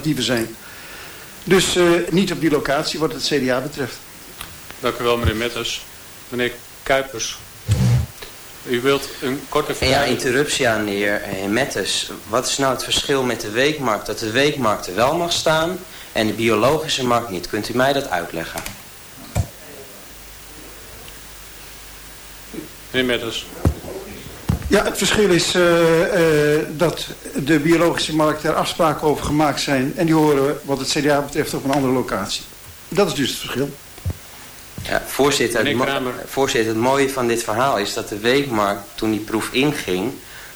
alternatieven zijn. Dus niet op die locatie wat het CDA betreft. Dank u wel meneer Metters. Meneer Kuipers. U wilt een korte vraag? Ja, interruptie aan de heer Metters. Wat is nou het verschil met de weekmarkt? Dat de weekmarkt er wel mag staan en de biologische markt niet. Kunt u mij dat uitleggen? Meneer Metters. Ja, het verschil is uh, uh, dat de biologische markt er afspraken over gemaakt zijn. En die horen wat het CDA betreft op een andere locatie. Dat is dus het verschil. Ja, voorzitter, het, voorzitter, het mooie van dit verhaal is dat de weekmarkt, toen die proef inging,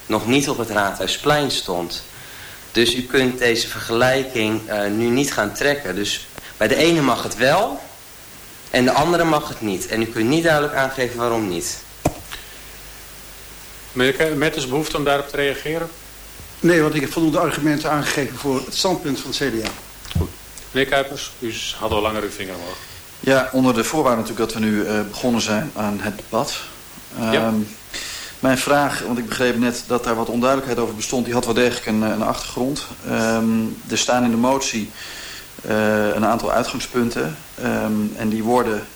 nog niet op het Raadhuisplein stond. Dus u kunt deze vergelijking uh, nu niet gaan trekken. Dus bij de ene mag het wel en de andere mag het niet. En u kunt niet duidelijk aangeven waarom niet. Meneer Metters, behoefte om daarop te reageren? Nee, want ik heb voldoende argumenten aangegeven voor het standpunt van het CDA. Goed. Meneer Kuipers, u had al langer uw vinger omhoog. Ja, onder de voorwaarde natuurlijk dat we nu uh, begonnen zijn aan het debat. Um, ja. Ehm, mijn vraag, want ik begreep net dat daar wat onduidelijkheid over bestond, die had wel degelijk een, een achtergrond. Um, er staan in de motie uh, een aantal uitgangspunten um, en die worden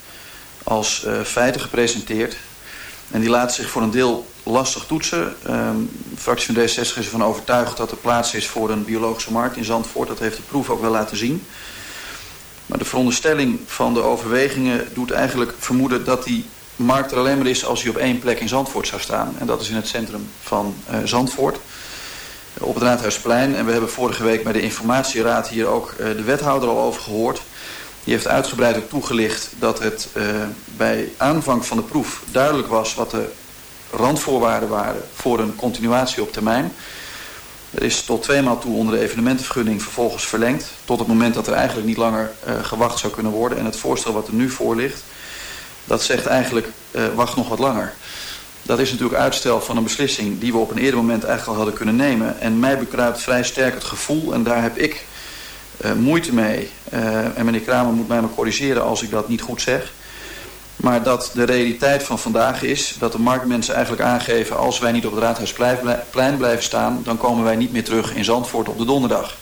als uh, feiten gepresenteerd. En die laten zich voor een deel lastig toetsen. De fractie van D66 is ervan overtuigd dat er plaats is voor een biologische markt in Zandvoort. Dat heeft de proef ook wel laten zien. Maar de veronderstelling van de overwegingen doet eigenlijk vermoeden dat die markt er alleen maar is als hij op één plek in Zandvoort zou staan. En dat is in het centrum van uh, Zandvoort. Op het Raadhuisplein. En we hebben vorige week bij de informatieraad hier ook uh, de wethouder al over gehoord. Die heeft uitgebreid toegelicht dat het uh, bij aanvang van de proef duidelijk was wat de randvoorwaarden waren voor een continuatie op termijn. Er is tot tweemaal toe onder de evenementenvergunning vervolgens verlengd. Tot het moment dat er eigenlijk niet langer uh, gewacht zou kunnen worden. En het voorstel wat er nu voor ligt, dat zegt eigenlijk uh, wacht nog wat langer. Dat is natuurlijk uitstel van een beslissing die we op een eerder moment eigenlijk al hadden kunnen nemen. En mij bekruipt vrij sterk het gevoel, en daar heb ik uh, moeite mee. en meneer Kramer moet mij maar corrigeren als ik dat niet goed zeg. Maar dat de realiteit van vandaag is dat de marktmensen eigenlijk aangeven... als wij niet op het Raadhuisplein blijven staan... dan komen wij niet meer terug in Zandvoort op de donderdag.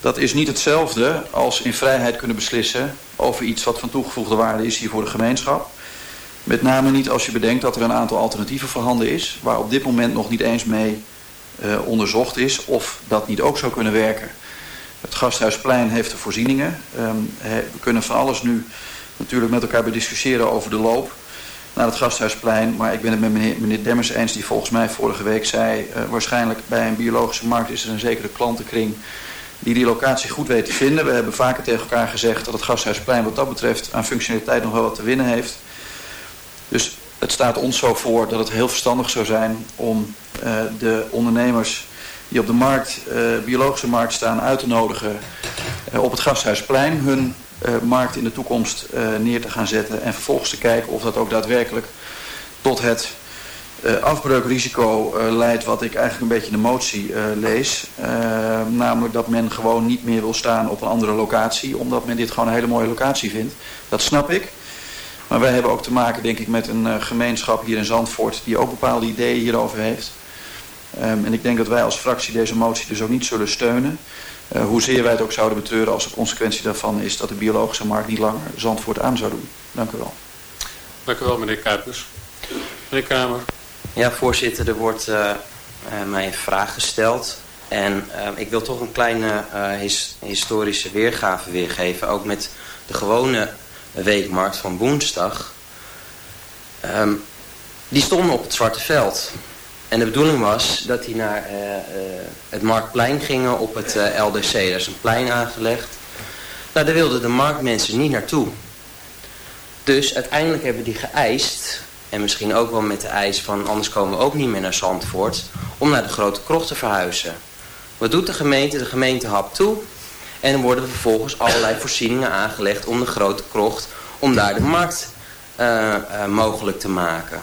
Dat is niet hetzelfde als in vrijheid kunnen beslissen... over iets wat van toegevoegde waarde is hier voor de gemeenschap. Met name niet als je bedenkt dat er een aantal alternatieven voorhanden is... waar op dit moment nog niet eens mee uh, onderzocht is of dat niet ook zou kunnen werken. Het Gasthuisplein heeft de voorzieningen. Um, we kunnen van alles nu natuurlijk met elkaar bediscussiëren over de loop naar het Gasthuisplein. Maar ik ben het met meneer, meneer Demmers eens die volgens mij vorige week zei... Uh, waarschijnlijk bij een biologische markt is er een zekere klantenkring die die locatie goed weet te vinden. We hebben vaker tegen elkaar gezegd dat het Gasthuisplein wat dat betreft aan functionaliteit nog wel wat te winnen heeft. Dus het staat ons zo voor dat het heel verstandig zou zijn om uh, de ondernemers die op de markt, uh, biologische markt staan uit te nodigen op het Gasthuisplein hun markt in de toekomst uh, neer te gaan zetten. En vervolgens te kijken of dat ook daadwerkelijk tot het uh, afbreukrisico leidt wat ik eigenlijk een beetje in de motie lees. namelijk dat men gewoon niet meer wil staan op een andere locatie. Omdat men dit gewoon een hele mooie locatie vindt. Dat snap ik. Maar wij hebben ook te maken denk ik met een gemeenschap hier in Zandvoort die ook bepaalde ideeën hierover heeft. Um, en ik denk dat wij als fractie deze motie dus ook niet zullen steunen. Uh, hoezeer wij het ook zouden betreuren als de consequentie daarvan is dat de biologische markt niet langer Zandvoort aan zou doen. Dank u wel. Dank u wel meneer Kuipers. Meneer Kamer. Ja voorzitter, er wordt uh, uh, mij een vraag gesteld. En ik wil toch een kleine his historische weergave weergeven. Ook met de gewone weekmarkt van woensdag. Um, die stonden op het Zwarte Veld. En de bedoeling was dat die naar uh, uh, het Marktplein gingen op het uh, LDC. Daar is een plein aangelegd. Nou, daar wilden de marktmensen niet naartoe. Dus uiteindelijk hebben die geëist, en misschien ook wel met de eis van anders komen we ook niet meer naar Zandvoort, om naar de grote krocht te verhuizen. Wat doet de gemeente? De gemeente hapt toe en er worden vervolgens allerlei voorzieningen aangelegd om de grote krocht, om daar de markt mogelijk te maken.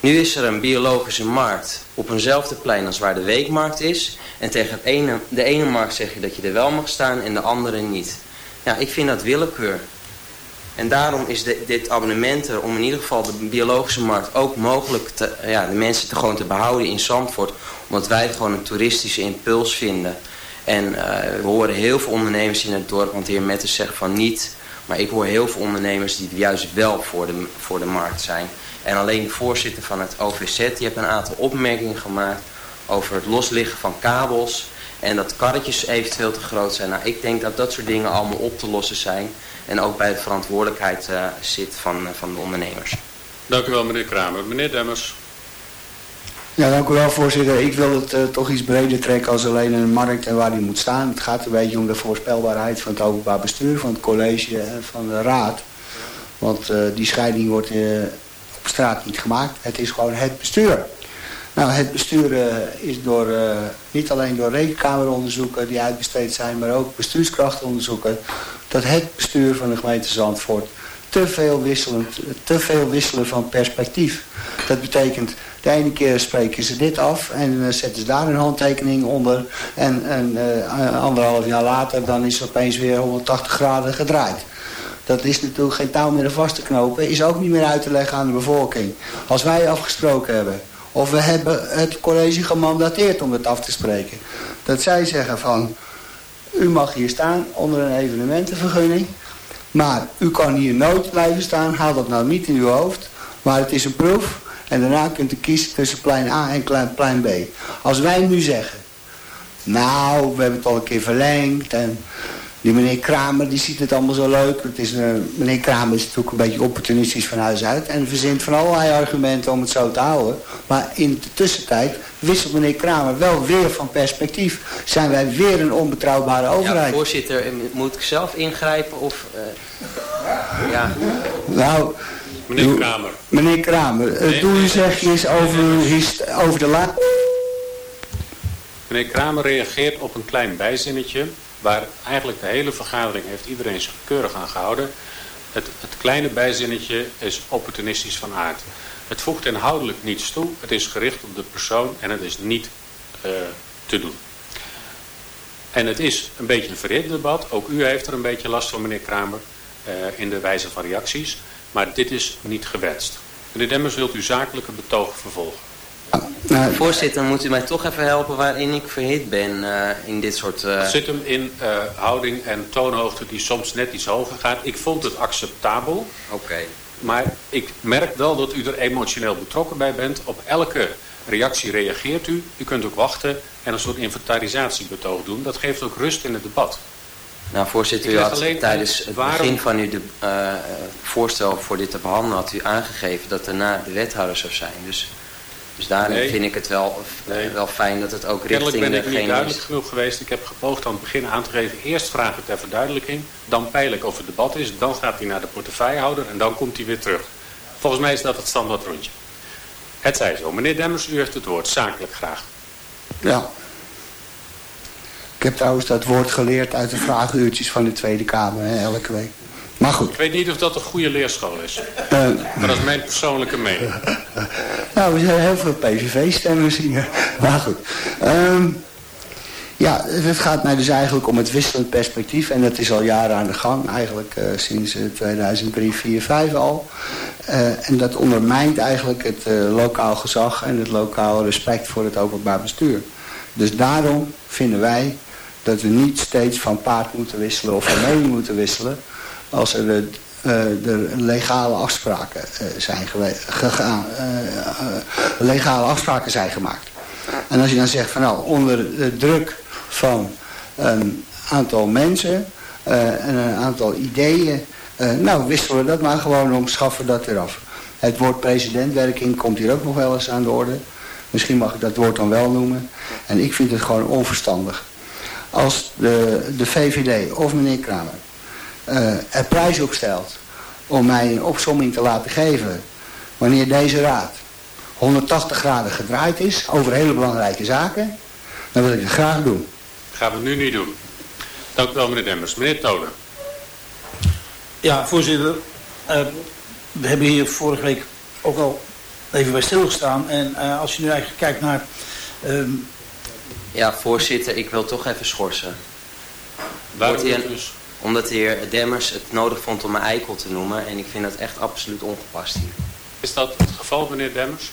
Nu is er een biologische markt op eenzelfde plein als waar de weekmarkt is. En tegen het ene, de ene markt zeg je dat je er wel mag staan en de andere niet. Ja, ik vind dat willekeur. En daarom is dit abonnement er om in ieder geval de biologische markt ook mogelijk te, ja, de mensen te gewoon te behouden in Zandvoort. Omdat wij gewoon een toeristische impuls vinden. En we horen heel veel ondernemers in het dorp, want de heer Metters zegt van niet. Maar ik hoor heel veel ondernemers die juist wel voor de, voor de markt zijn. En alleen de voorzitter van het OVZ die heeft een aantal opmerkingen gemaakt over het losliggen van kabels. En dat karretjes eventueel te groot zijn. Nou, ik denk dat dat soort dingen allemaal op te lossen zijn. En ook bij de verantwoordelijkheid uh, zit van, uh, van de ondernemers. Dank u wel meneer Kramer. Meneer Demmers. Ja, dank u wel voorzitter. Ik wil het uh, toch iets breder trekken als alleen een markt en waar die moet staan. Het gaat een beetje om de voorspelbaarheid van het openbaar bestuur, van het college en van de raad. Want die scheiding wordt straat niet gemaakt. Het is gewoon het bestuur. Nou, het bestuur uh, is door, uh, niet alleen door rekenkameronderzoeken die uitbesteed zijn, maar ook bestuurskrachtonderzoeken, dat het bestuur van de gemeente Zandvoort te veel, wisselend, te veel wisselen van perspectief. Dat betekent, de ene keer spreken ze dit af en uh, zetten ze daar een handtekening onder. En, en anderhalf jaar later dan is het opeens weer 180 graden gedraaid. Dat is natuurlijk geen touw meer vast te knopen. Is ook niet meer uit te leggen aan de bevolking. Als wij afgesproken hebben of we hebben het college gemandateerd om het af te spreken. Dat zij zeggen van, u mag hier staan onder een evenementenvergunning. Maar u kan hier nooit blijven staan. Haal dat nou niet in uw hoofd. Maar het is een proef. En daarna kunt u kiezen tussen plein A en plein B. Als wij nu zeggen. Nou, we hebben het al een keer verlengd. En die meneer Kramer die ziet het allemaal zo leuk. Het is, uh, meneer Kramer is natuurlijk een beetje opportunistisch van huis uit. En verzint van allerlei argumenten om het zo te houden. Maar in de tussentijd wisselt meneer Kramer wel weer van perspectief. Zijn wij weer een onbetrouwbare overheid. Ja, voorzitter, moet ik zelf ingrijpen of... Uh, ja. Nou... Meneer Kramer. Meneer Kramer, het nee, doel nee, zeg je is over, over de la... Meneer Kramer reageert op een klein bijzinnetje waar eigenlijk de hele vergadering heeft iedereen zich keurig aan gehouden. Het, het kleine bijzinnetje is opportunistisch van aard. Het voegt inhoudelijk niets toe. Het is gericht op de persoon en het is niet uh, te doen. En het is een beetje een verhit debat. Ook u heeft er een beetje last van, meneer Kramer, uh, in de wijze van reacties. Maar dit is niet gewenst. Meneer Demmers, wilt u zakelijke betoog vervolgen? Voorzitter, moet u mij toch even helpen waarin ik verhit ben uh, in dit soort... Uh... Het zit hem in uh, houding en toonhoogte die soms net iets hoger gaat. Ik vond het acceptabel. Oké. Okay. Maar ik merk wel dat u er emotioneel betrokken bij bent. Op elke reactie reageert u. U kunt ook wachten en een soort inventarisatiebetoog doen. Dat geeft ook rust in het debat. Nou, voorzitter, u had tijdens het waarom... begin van uw de, uh, voorstel voor dit te behandelen... had u aangegeven dat er na de wethouder zou zijn. Dus dus daarin nee. vind ik het wel, nee. wel fijn dat het ook richting Kennelijk ben ik niet duidelijk genoeg geweest. Ik heb gepoogd aan het begin aan te geven. Eerst vraag ik ter verduidelijking. Dan peil ik of het debat is. Dan gaat hij naar de portefeuillehouder. En dan komt hij weer terug. Volgens mij is dat het standaard rondje. Het zij zo. Meneer Demmers, u heeft het woord. Zakelijk graag. Ja. Ik heb trouwens dat woord geleerd uit de vragenuurtjes van de Tweede Kamer. Hè, elke week. Maar goed. Ik weet niet of dat een goede leerschool is. Uh, maar dat is mijn persoonlijke mening. nou, we zijn heel veel PVV-stemmers hier. Maar goed. Um, ja, het gaat mij dus eigenlijk om het wisselend perspectief. En dat is al jaren aan de gang. Eigenlijk uh, sinds uh, 2003, 4, 5 al. Uh, en dat ondermijnt eigenlijk het lokaal gezag en het lokaal respect voor het openbaar bestuur. Dus daarom vinden wij dat we niet steeds van paard moeten wisselen of van mening moeten wisselen als er de, legale afspraken uh, zijn gegaan, uh, legale afspraken zijn gemaakt. En als je dan zegt van nou, onder de druk van een aantal mensen en een aantal ideeën, nou wisselen we dat maar gewoon om, schaffen dat eraf. Het woord presidentwerking komt hier ook nog wel eens aan de orde. Misschien mag ik dat woord dan wel noemen. En ik vind het gewoon onverstandig. Als de, de VVD of meneer Kramer er prijs op stelt om mij een opsomming te laten geven wanneer deze raad 180 graden gedraaid is over hele belangrijke zaken, dan wil ik het graag doen. Dat gaan we nu niet doen. Dank u wel meneer Demmers. Meneer Tolen. Ja, voorzitter. Uh, we hebben hier vorige week ook al even bij stilgestaan. En uh, als je nu eigenlijk kijkt naar... Um... Ja, voorzitter, ik wil toch even schorsen. Waarom dus? Omdat de heer Demmers het nodig vond om een eikel te noemen. En ik vind dat echt absoluut ongepast hier. Is dat het geval, meneer Demmers?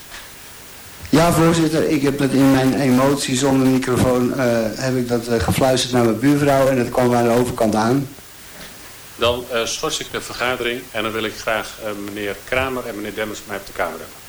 Ja, voorzitter. Ik heb het in mijn emotie zonder microfoon... Uh, heb ik dat uh, gefluisterd naar mijn buurvrouw en dat kwam aan de overkant aan. Dan uh, schors ik de vergadering en dan wil ik graag meneer Kramer en meneer Demmers mij op de kamer hebben.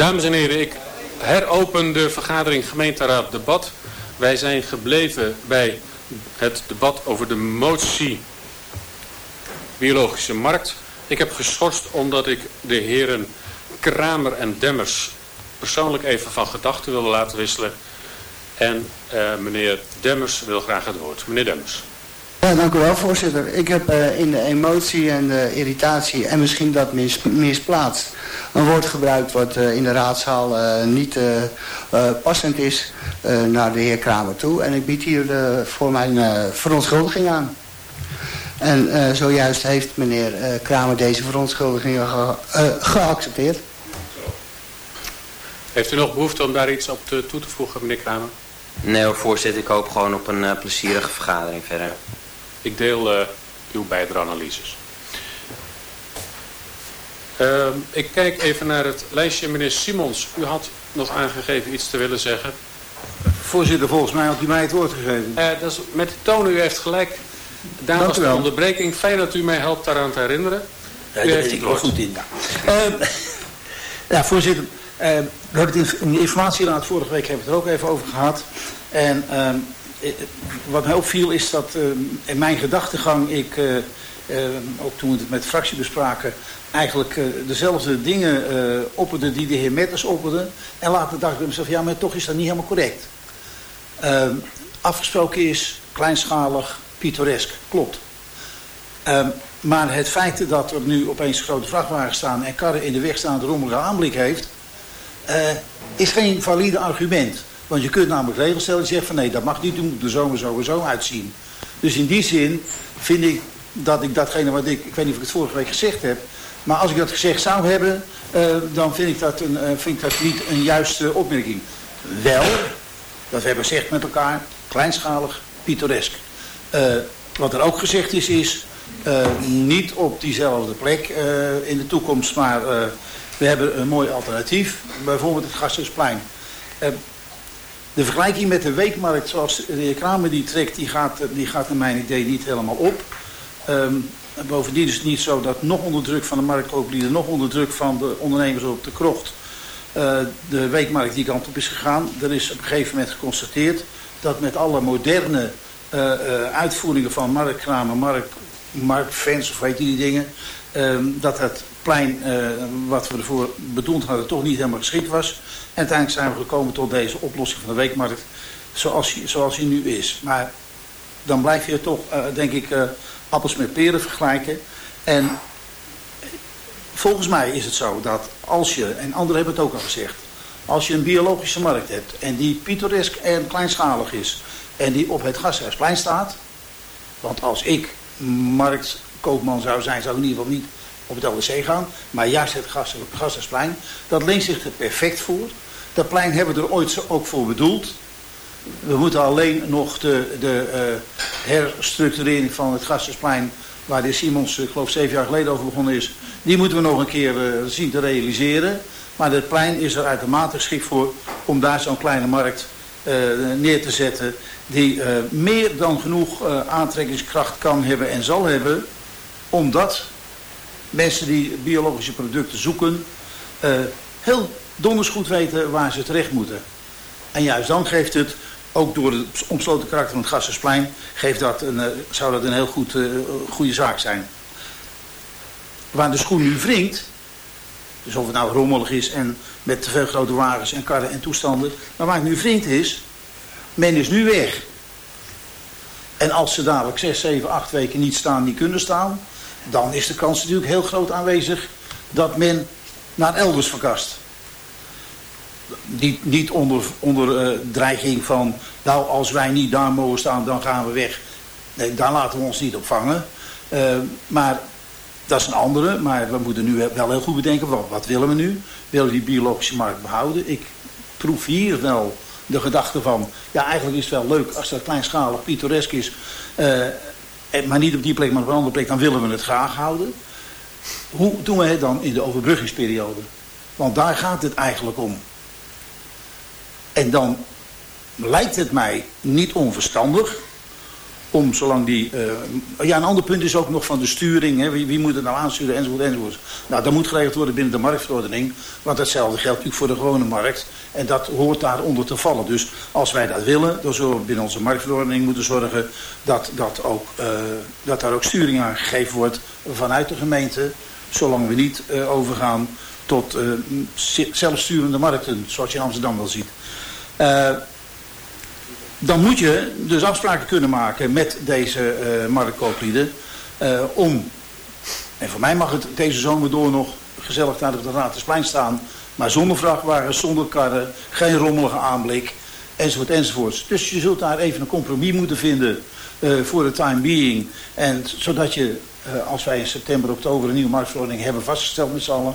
Dames en heren, ik heropen de vergadering gemeenteraad debat. Wij zijn gebleven bij het debat over de motie biologische markt. Ik heb geschorst omdat ik de heren Kramer en Demmers persoonlijk even van gedachten wilde laten wisselen. En uh, meneer Demmers wil graag het woord. Meneer Demmers. Ja, dank u wel, voorzitter. Ik heb uh, in de emotie en de irritatie en misschien dat mis, misplaatst een woord gebruikt wat uh, in de raadzaal uh, niet passend is naar de heer Kramer toe. En ik bied hier voor mijn verontschuldiging aan. En zojuist heeft meneer Kramer deze verontschuldigingen ge geaccepteerd. Heeft u nog behoefte om daar iets op te, toe te voegen, meneer Kramer? Nee hoor, voorzitter. Ik hoop gewoon op een plezierige vergadering verder. Ik deel uh, uw beide analyses. Uh, ik kijk even naar het lijstje. Meneer Simons, u had nog aangegeven iets te willen zeggen. Voorzitter, volgens mij had u mij het woord gegeven. Uh, dat is, met de toon, u heeft gelijk. Daar Dank was de onderbreking. Fijn dat u mij helpt daaraan te herinneren. Ja, u heeft het woord. goed in. Ja, uh, ja voorzitter. we hebben het in de informatieraad vorige week hebben we het er ook even over gehad. En ehm, eh, wat mij opviel is dat uh, in mijn gedachtegang ik, uh, uh, ook toen we het met fractie bespraken, eigenlijk dezelfde dingen opperde die de heer Metters opperde. En later dacht ik bij mezelf, ja maar toch is dat niet helemaal correct. Ehm, afgesproken is kleinschalig, pittoresk, klopt. Ehm, maar het feit dat er nu opeens grote vrachtwagens staan en karren in de weg staan de rommelige aanblik heeft, is geen valide argument. Want je kunt namelijk regels stellen en zeggen van nee, dat mag niet, moet er zo zo en zo uitzien. Dus in die zin vind ik dat ik datgene wat ik, ik weet niet of ik het vorige week gezegd heb, maar als ik dat gezegd zou hebben, uh, dan vind ik, dat een, uh, vind ik dat niet een juiste opmerking. Wel, dat we hebben gezegd met elkaar, kleinschalig, pittoresk. Uh, wat er ook gezegd is, is niet op diezelfde plek in de toekomst, maar we hebben een mooi alternatief. Bijvoorbeeld het Gasthuisplein. De vergelijking met de weekmarkt zoals de heer Kramer die trekt, die gaat, die gaat naar mijn idee niet helemaal op. Um, bovendien is het niet zo dat nog onder druk van de marktkooplieden, nog onder druk van de ondernemers op de krocht, uh, de weekmarkt die kant op is gegaan. Er is op een gegeven moment geconstateerd dat met alle moderne uh, uh, uitvoeringen van marktkramen, markt, marktfans of weet je die dingen, um, dat het plein uh, wat we ervoor bedoeld hadden toch niet helemaal geschikt was. En uiteindelijk zijn we gekomen tot deze oplossing van de weekmarkt zoals die, zoals die nu is. Maar dan blijf je toch, uh, denk ik, uh, appels met peren vergelijken. En volgens mij is het zo dat als je, en anderen hebben het ook al gezegd, als je een biologische markt hebt en die pittoresk en kleinschalig is en die op het Gasthuisplein staat, want als ik marktkoopman zou zijn, zou ik in ieder geval niet op het LDC gaan. Maar juist het Gasthuisplein, dat leent zich er perfect voor. Dat plein hebben we er ooit ook voor bedoeld. We moeten alleen nog de, de uh, herstructurering van het Gasthuisplein, waar de Simons, ik geloof zeven jaar geleden over begonnen is, die moeten we nog een keer uh, zien te realiseren. Maar het plein is er uitermate geschikt voor om daar zo'n kleine markt neer te zetten. Die meer dan genoeg aantrekkingskracht kan hebben en zal hebben. Omdat mensen die biologische producten zoeken, uh, heel donders goed weten waar ze terecht moeten. En juist dan geeft het, ook door het omsloten karakter van het Gassersplein, geeft dat een, uh, zou dat een heel goed, uh, goede zaak zijn. Waar de schoen nu wringt, dus of het nou rommelig is en met te veel grote wagens en karren en toestanden, maar waar het nu wringt is, men is nu weg. En als ze dadelijk 6, 7, 8 weken niet staan, niet kunnen staan, dan is de kans natuurlijk heel groot aanwezig dat men naar elders verkast. Niet, niet onder, onder uh, dreiging van, nou als wij niet daar mogen staan, dan gaan we weg. Nee, daar laten we ons niet op vangen. Uh, maar dat is een andere, maar we moeten nu wel heel goed bedenken, wat, wat willen we nu? Willen we die biologische markt behouden? Ik proef hier wel de gedachte van, ja eigenlijk is het wel leuk als dat kleinschalig, pittoresk is... Uh, maar niet op die plek, maar op een andere plek, dan willen we het graag houden. Hoe doen we het dan in de overbruggingsperiode? Want daar gaat het eigenlijk om. En dan lijkt het mij niet onverstandig om zolang die... Uh, ja, een ander punt is ook nog van de sturing. Hè, wie, wie moet het nou aansturen enzovoort enzovoort. Nou, dat moet geregeld worden binnen de marktverordening. Want hetzelfde geldt natuurlijk voor de gewone markt. En dat hoort daaronder te vallen. Dus als wij dat willen, dan zullen we binnen onze marktverordening moeten zorgen... dat, dat, ook, uh, dat daar ook sturing aan gegeven wordt vanuit de gemeente. Zolang we niet uh, overgaan tot zelfsturende markten, zoals je in Amsterdam wel ziet dan moet je dus afspraken kunnen maken met deze marktkooplieden. Om, en voor mij mag het deze zomer door nog gezellig daar op de Raadhuisplein staan. Maar zonder vrachtwagens, zonder karren, geen rommelige aanblik, enzovoort enzovoort. Dus je zult daar even een compromis moeten vinden uh, voor de time being. En zodat je, als wij in september, oktober een nieuwe marktverordening hebben vastgesteld met z'n allen.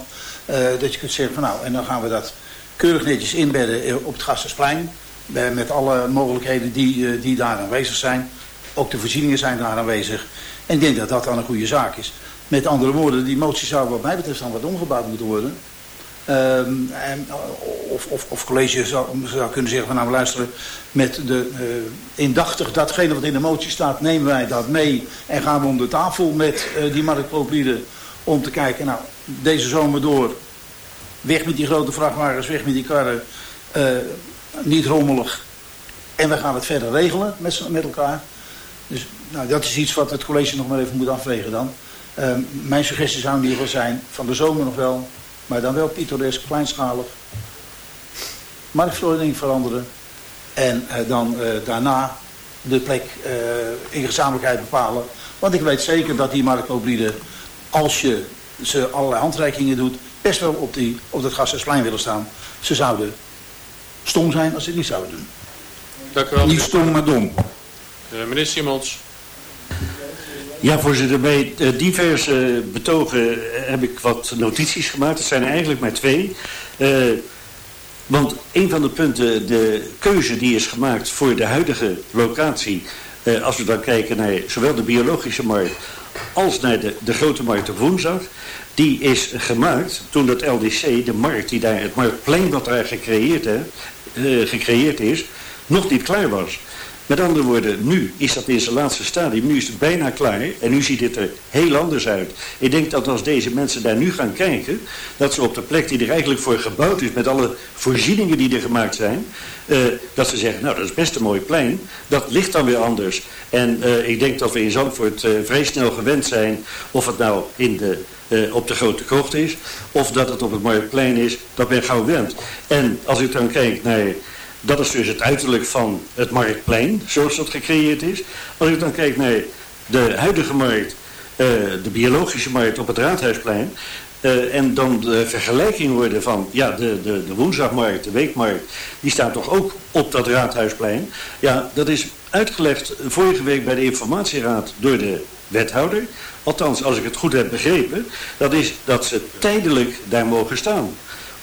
dat je kunt zeggen van nou, en dan gaan we dat keurig netjes inbedden op het Gasthuisplein met alle mogelijkheden die, eh, die daar aanwezig zijn. Ook de voorzieningen zijn daar aanwezig. En ik denk dat dat dan een goede zaak is. Met andere woorden, die motie zou wat mij betreft dan wat omgebouwd moeten worden. En, of, of, of college zou, zou, kunnen zeggen van nou luisteren met de uh, indachtig datgene wat in de motie staat nemen wij dat mee en gaan we om de tafel met uh, die marktproplieden om te kijken nou deze zomer door weg met die grote vrachtwagens weg met die karren uh, niet rommelig. En we gaan het verder regelen met, met elkaar. Dus nou, dat is iets wat het college nog maar even moet afwegen dan. Uh, mijn suggestie zou in ieder zijn, van de zomer nog wel, maar dan wel pittoresk, kleinschalig. Marktverordening veranderen. En uh, dan uh, daarna de plek uh, in gezamenlijkheid bepalen. Want ik weet zeker dat die marktmobilieden, als je ze allerlei handreikingen doet, best wel op, die, op dat Gasthuisplein willen staan. Ze zouden stom zijn als ze het niet zouden doen. Dank u wel. Niet stom, maar dom. Meneer Simons. Ja, voorzitter. Bij uh, diverse betogen heb ik wat notities gemaakt. Het zijn er eigenlijk maar twee. Want een van de punten, de keuze die is gemaakt voor de huidige locatie... Als we dan kijken naar zowel de biologische markt als naar de, de grote markt op woensdag... die is gemaakt toen dat LDC, de markt die daar, het marktplein wat daar gecreëerd, hè, gecreëerd is, nog niet klaar was. Met andere woorden, nu is dat in zijn laatste stadium, nu is het bijna klaar en nu ziet het er heel anders uit. Ik denk dat als deze mensen daar nu gaan kijken, dat ze op de plek die er eigenlijk voor gebouwd is, met alle voorzieningen die er gemaakt zijn, uh, dat ze zeggen, nou dat is best een mooi plein, dat ligt dan weer anders. En uh, ik denk dat we in Zandvoort uh, vrij snel gewend zijn, of het nou in de op de grote krocht is, of dat het op het Marktplein is, dat men gauw went. En als ik dan kijk naar, dat is dus het uiterlijk van het Marktplein, zoals dat gecreëerd is. Als ik dan kijk naar de huidige markt, uh, de biologische markt op het Raadhuisplein, uh, en dan de vergelijking worden van, ja, de, de, de woensdagmarkt, de weekmarkt, die staat toch ook op dat Raadhuisplein. Ja, dat is uitgelegd vorige week bij de informatieraad door de wethouder. Althans, als ik het goed heb begrepen, dat is dat ze tijdelijk daar mogen staan.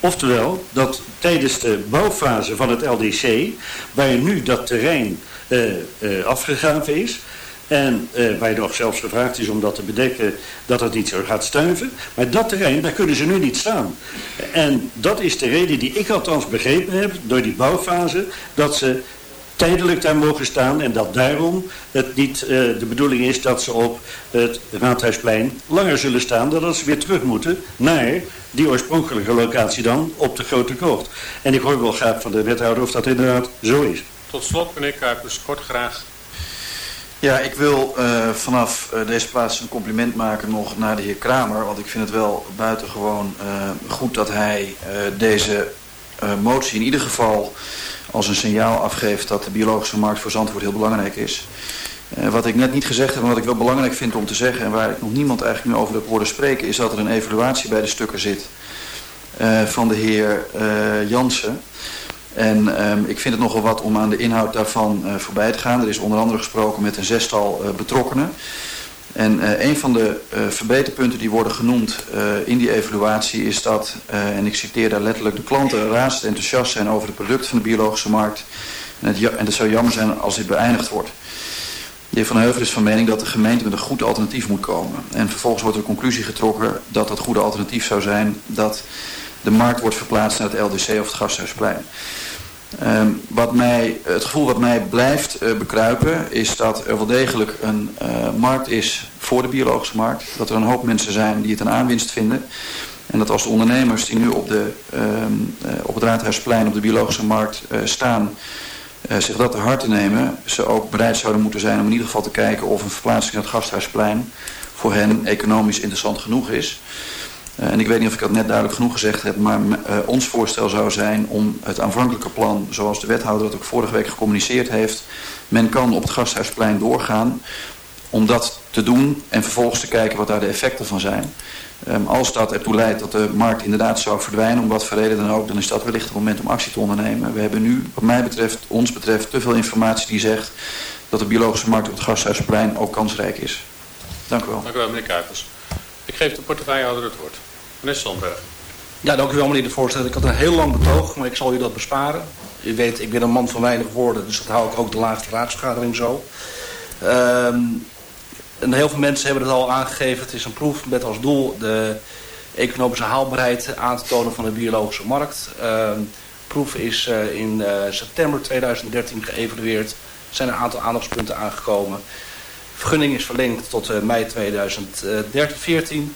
Oftewel, dat tijdens de bouwfase van het LDC, waar nu dat terrein uh, afgegraven is, en uh, waar nog zelfs gevraagd is om dat te bedekken dat het niet zo gaat stuiven. Maar dat terrein, daar kunnen ze nu niet staan. En dat is de reden die ik althans begrepen heb door die bouwfase. Dat ze tijdelijk daar mogen staan en dat daarom het niet uh, de bedoeling is dat ze op het Raadhuisplein langer zullen staan, dan dat ze weer terug moeten naar die oorspronkelijke locatie dan op de Grote Krocht. En ik hoor wel graag van de wethouder of dat inderdaad zo is. Tot slot, meneer Kuipers, kort graag. Ja, ik wil uh, vanaf uh, deze plaats een compliment maken nog naar de heer Kramer. Want ik vind het wel buitengewoon uh, goed dat hij deze motie in ieder geval als een signaal afgeeft dat de biologische markt voor Zandvoort heel belangrijk is. Uh, wat ik net niet gezegd heb en wat ik wel belangrijk vind om te zeggen... en waar ik nog niemand eigenlijk meer over heb horen spreken... is dat er een evaluatie bij de stukken zit uh, van de heer uh, Jansen. En um, ik vind het nogal wat om aan de inhoud daarvan voorbij te gaan. Er is onder andere gesproken met een zestal betrokkenen... En uh, een van de uh, verbeterpunten die worden genoemd uh, in die evaluatie is dat, en ik citeer daar letterlijk, de klanten razend enthousiast zijn over de producten van de biologische markt. En het, en zou jammer zijn als dit beëindigd wordt. De heer Van Heuvel is van mening dat de gemeente met een goed alternatief moet komen. En vervolgens wordt de conclusie getrokken dat dat goede alternatief zou zijn dat de markt wordt verplaatst naar het LDC of het Gasthuisplein. Ehm, wat mij, het gevoel wat mij blijft uh, bekruipen is dat er wel degelijk een uh, markt is voor de biologische markt. Dat er een hoop mensen zijn die het een aanwinst vinden. En dat als de ondernemers die nu op, de, uh, op het Raadhuisplein op de biologische markt staan... zich dat te hard te nemen, ze ook bereid zouden moeten zijn om in ieder geval te kijken of een verplaatsing naar het Gasthuisplein voor hen economisch interessant genoeg is. Uh, en ik weet niet of ik dat net duidelijk genoeg gezegd heb, maar uh, ons voorstel zou zijn om het aanvankelijke plan, zoals de wethouder dat ook vorige week gecommuniceerd heeft, men kan op het Gasthuisplein doorgaan om dat te doen en vervolgens te kijken wat daar de effecten van zijn. Um, als dat ertoe leidt dat de markt inderdaad zou verdwijnen, om wat voor reden dan ook, dan is dat wellicht het moment om actie te ondernemen. We hebben nu, wat mij betreft, ons betreft, te veel informatie die zegt dat de biologische markt op het Gasthuisplein ook kansrijk is. Dank u wel. Dank u wel, meneer Kuipers. Ik geef de portefeuillehouder het woord. Meneer Sandberg. Ja, dank u wel meneer de voorzitter. Ik had een heel lang betoog, maar ik zal u dat besparen. U weet, ik ben een man van weinig woorden, dus dat hou ik ook de laagste raadsvergadering zo. Um, heel veel mensen hebben het al aangegeven. Het is een proef met als doel de economische haalbaarheid aan te tonen van de biologische markt. De proef is uh, in uh, september 2013 geëvalueerd. Er zijn een aantal aandachtspunten aangekomen. Vergunning is verlengd tot uh, mei 2014.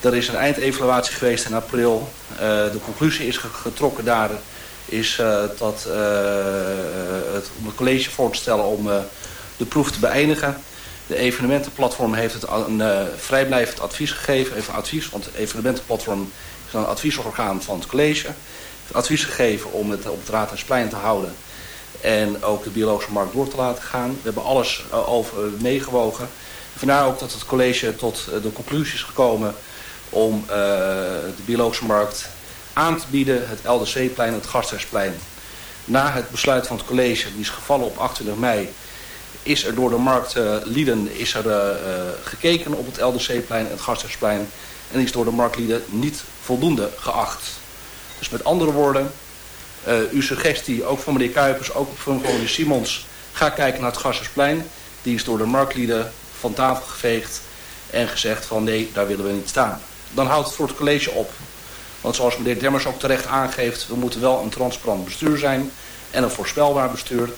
Er is een eindevaluatie geweest in april. Uh, de conclusie is getrokken daar is uh, dat uh, het, om het college voor te stellen om de proef te beëindigen. De evenementenplatform heeft het een vrijblijvend advies gegeven. Even advies, want evenementenplatform is een adviesorgaan van het college. Advies gegeven om het op het Raadhuisplein te houden. En ook de biologische markt door te laten gaan. We hebben alles over meegewogen. Vandaar ook dat het college tot de conclusie is gekomen om uh, de biologische markt aan te bieden, het LDC-plein en het Gasthuisplein. Na het besluit van het college, die is gevallen op 28 mei, is er door de marktlieden uh, is er, uh, gekeken op het LDC-plein en het Gasthuisplein en is door de marktlieden niet voldoende geacht. Dus met andere woorden, uw suggestie, ook van meneer Kuipers, ook van meneer Simons, ga kijken naar het Gasthuisplein, die is door de marktlieden van tafel geveegd en gezegd van nee, daar willen we niet staan dan houdt het voor het college op. Want zoals meneer Demmers ook terecht aangeeft, we moeten wel een transparant bestuur zijn en een voorspelbaar bestuur.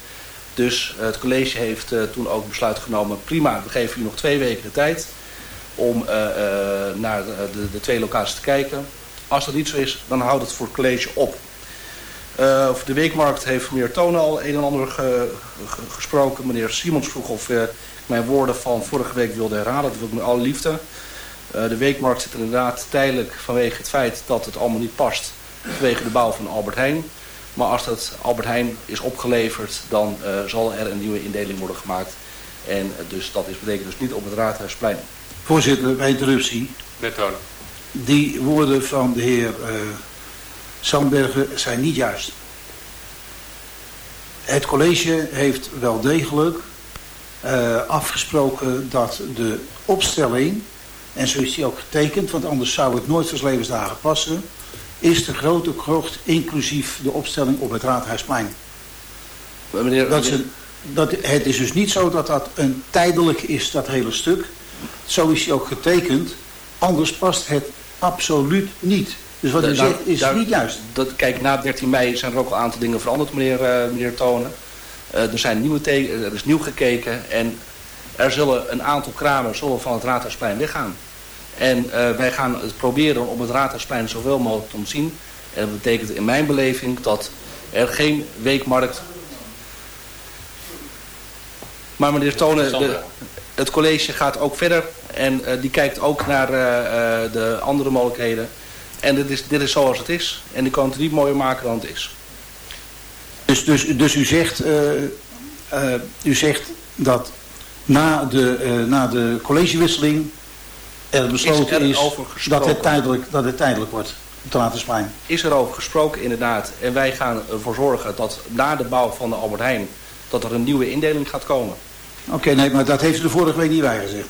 Dus uh, het college heeft uh, toen ook besluit genomen, prima, we geven u nog twee weken de tijd om uh, naar de, de, twee locaties te kijken. Als dat niet zo is, dan houdt het voor het college op. de weekmarkt heeft meneer Tonen al een en ander ge, ge, gesproken. Meneer Simons vroeg of ik mijn woorden van vorige week wilde herhalen. Dat wil ik met alle liefde. Uh, de weekmarkt zit er inderdaad tijdelijk vanwege het feit dat het allemaal niet past vanwege de bouw van Albert Heijn. Maar als dat Albert Heijn is opgeleverd, dan uh, zal er een nieuwe indeling worden gemaakt. En uh, dus dat is, betekent dus niet op het Raadhuisplein. Voorzitter, bij interruptie. Net houden. Die woorden van de heer Sandbergen zijn niet juist. Het college heeft wel degelijk afgesproken dat de opstelling en zo is die ook getekend, want anders zou het nooit voor levensdagen passen, is de grote krocht inclusief de opstelling op het Raadhuisplein. Meneer, dat ze, dat, het is dus niet zo dat dat een tijdelijk is, dat hele stuk. Zo is die ook getekend, anders past het absoluut niet. Dus wat u zegt is daar, niet juist. Dat, kijk, na 13 mei zijn er ook al een aantal dingen veranderd, meneer, uh, meneer Tonen. Uh, er, zijn nieuwe er is nieuw gekeken en er zullen een aantal kramen zullen van het Raadhuisplein weggaan. En uh, wij gaan het proberen om het Raadhuisplein zoveel mogelijk te ontzien. En dat betekent in mijn beleving dat er geen weekmarkt... Maar meneer Tonen, de, het college gaat ook verder. En uh, die kijkt ook naar uh, de andere mogelijkheden. En dit is, dit is zoals het is. En die kan het niet mooier maken dan het is. Dus, dus, dus u, zegt, u zegt dat na de, uh, na de collegewisseling er besloten is, is dat, het tijdelijk, dat het tijdelijk wordt op de Is er over gesproken inderdaad. En wij gaan ervoor zorgen dat na de bouw van de Albert Heijn dat er een nieuwe indeling gaat komen. Oké, okay, nee, maar dat heeft u de vorige week niet bijgezegd.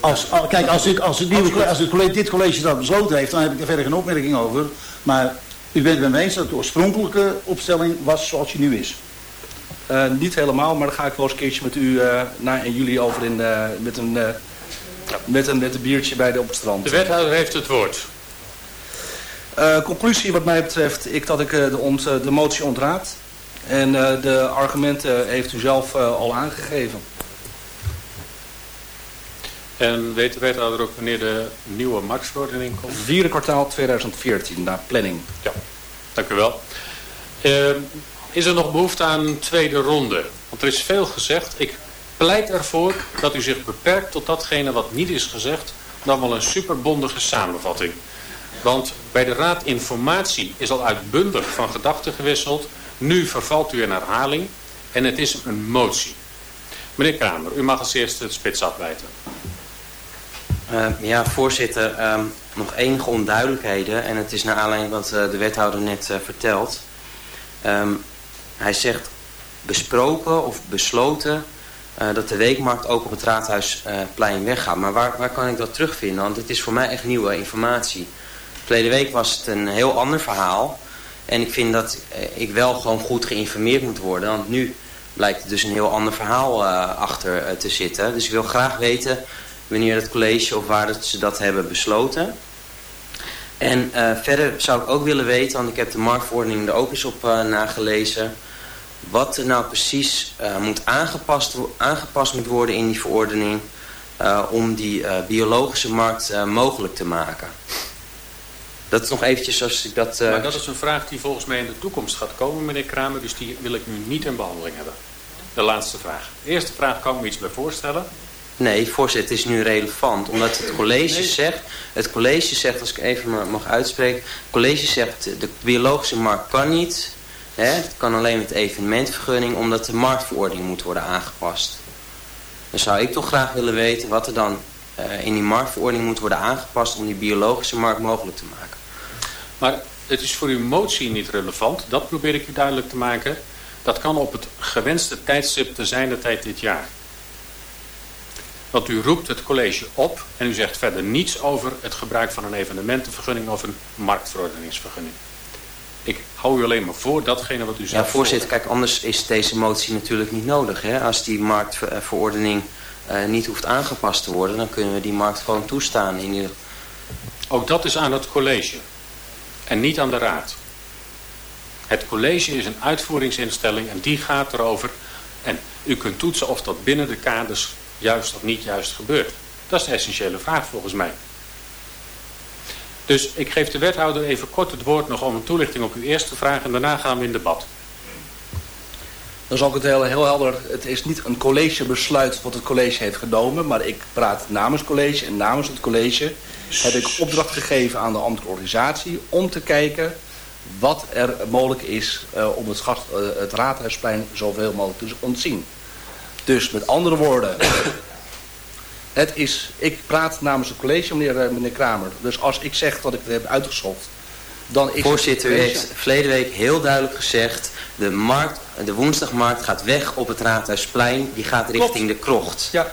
Als, als, kijk, als, ik, als, het nieuwe, als het college, dit college dat besloten heeft, dan heb ik er verder geen opmerking over. Maar u bent het me eens dat de oorspronkelijke opstelling was zoals die nu is. Uh, niet helemaal, maar daar ga ik wel eens een keertje met u uh, na in juli over in, uh, met, een, met, een, met een biertje bij de op het strand. De wethouder heeft het woord. Conclusie wat mij betreft, ik dat ik de, ont, de motie ontraad. En de argumenten heeft u zelf al aangegeven. En weet de wethouder ook wanneer de nieuwe marktverordening komt? Vierde kwartaal 2014, naar planning. Ja, dank u wel. Uh, is er nog behoefte aan een tweede ronde? Want er is veel gezegd. Ik pleit ervoor dat u zich beperkt tot datgene wat niet is gezegd. Dan wel een superbondige samenvatting. Want bij de raad informatie is al uitbundig van gedachten gewisseld. Nu vervalt u in herhaling. En het is een motie. Meneer Kramer, u mag als eerste het spits afwijten. Uh, ja, voorzitter. Uh, nog enige onduidelijkheden. En het is naar aanleiding wat uh, de wethouder net uh, vertelt. Um, hij zegt besproken of besloten dat de weekmarkt ook op het Raadhuisplein weggaat. Maar waar, waar kan ik dat terugvinden? Want het is voor mij echt nieuwe informatie. Verleden week was het een heel ander verhaal. En ik vind dat ik wel gewoon goed geïnformeerd moet worden. Want nu blijkt er dus een heel ander verhaal achter te zitten. Dus ik wil graag weten wanneer het college of waar ze dat hebben besloten. En verder zou ik ook willen weten, want ik heb de marktverordening er ook eens op nagelezen. Wat er nou precies uh, moet aangepast, aangepast moet worden in die verordening om die biologische markt mogelijk te maken. Dat is nog eventjes zoals ik dat... Maar dat is een vraag die volgens mij in de toekomst gaat komen, meneer Kramer. Dus die wil ik nu niet in behandeling hebben. De laatste vraag. De eerste vraag kan ik me iets bij voorstellen. Nee, voorzitter, het is nu relevant. Omdat het college zegt, het college zegt, als ik even mag uitspreken. Het college zegt, de biologische markt kan niet. Hè, het kan alleen met evenementvergunning, omdat de marktverordening moet worden aangepast. Dan zou ik toch graag willen weten wat er dan uh, in die marktverordening moet worden aangepast om die biologische markt mogelijk te maken. Maar het is voor uw motie niet relevant, dat probeer ik u duidelijk te maken. Dat kan op het gewenste tijdstip te zijn de tijd dit jaar. Want u roept het college op en u zegt verder niets over het gebruik van een evenementenvergunning of een marktverordeningsvergunning. Ik hou u alleen maar voor datgene wat u zegt. Ja, voorzitter, kijk, anders is deze motie natuurlijk niet nodig. Hè? Als die marktverordening uh, niet hoeft aangepast te worden, dan kunnen we die markt gewoon toestaan. In ieder... Ook dat is aan het college en niet aan de raad. Het college is een uitvoeringsinstelling en die gaat erover. En u kunt toetsen of dat binnen de kaders juist of niet juist gebeurt. Dat is de essentiële vraag volgens mij. Dus ik geef de wethouder even kort het woord nog om een toelichting op uw eerste vraag en daarna gaan we in debat. Dan zal ik het heel, heel helder, het is niet een collegebesluit wat het college heeft genomen, maar ik praat namens het college en namens het college heb ik opdracht gegeven aan de ambtelijke organisatie om te kijken wat er mogelijk is uh, om het, uh, het raadhuisplein zoveel mogelijk te ontzien. Dus met andere woorden, het is, ik praat namens het college, meneer, eh, meneer Kramer. Dus als ik zeg dat ik het heb uitgezocht, dan is Voorzitter, u heeft verleden week heel duidelijk gezegd... de, markt, de woensdagmarkt gaat weg op het Raadhuisplein. Die gaat richting de krocht. Ja.